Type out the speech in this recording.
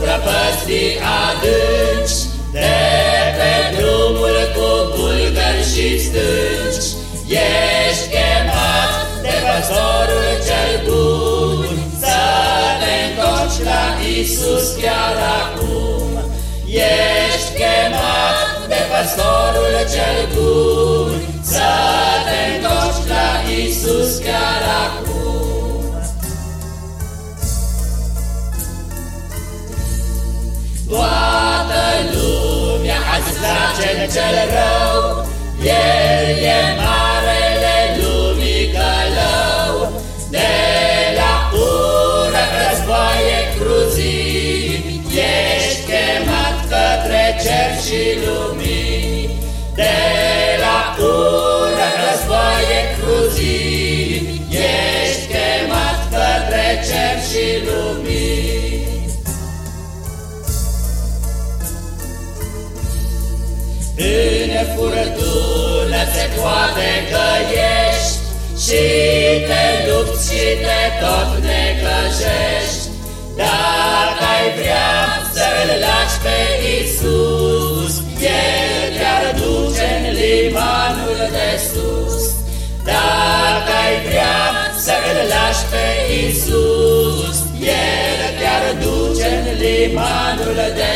prăpăstii adânci, De pe drumul cu bulgări și stânci, Ești chemat de păstorul cel bun, Să te întorci la Isus chiar acum. Ești chemat de păstorul cel bun, Să te întorci la Isus chiar. Toată lumea azi zace cel rău, El e marele lumii călău, de la ură războaie cruzii, ești chemat către cer și lumini, de la ură războaie cruzii, În furtună se poate că ești Și te lupți și te tot necăjești. Dacă ai vrea să-L lași pe Iisus El te-ar duce în limanul de sus. Dacă ai vrea să-L lași pe Iisus El te-ar duce în limanul de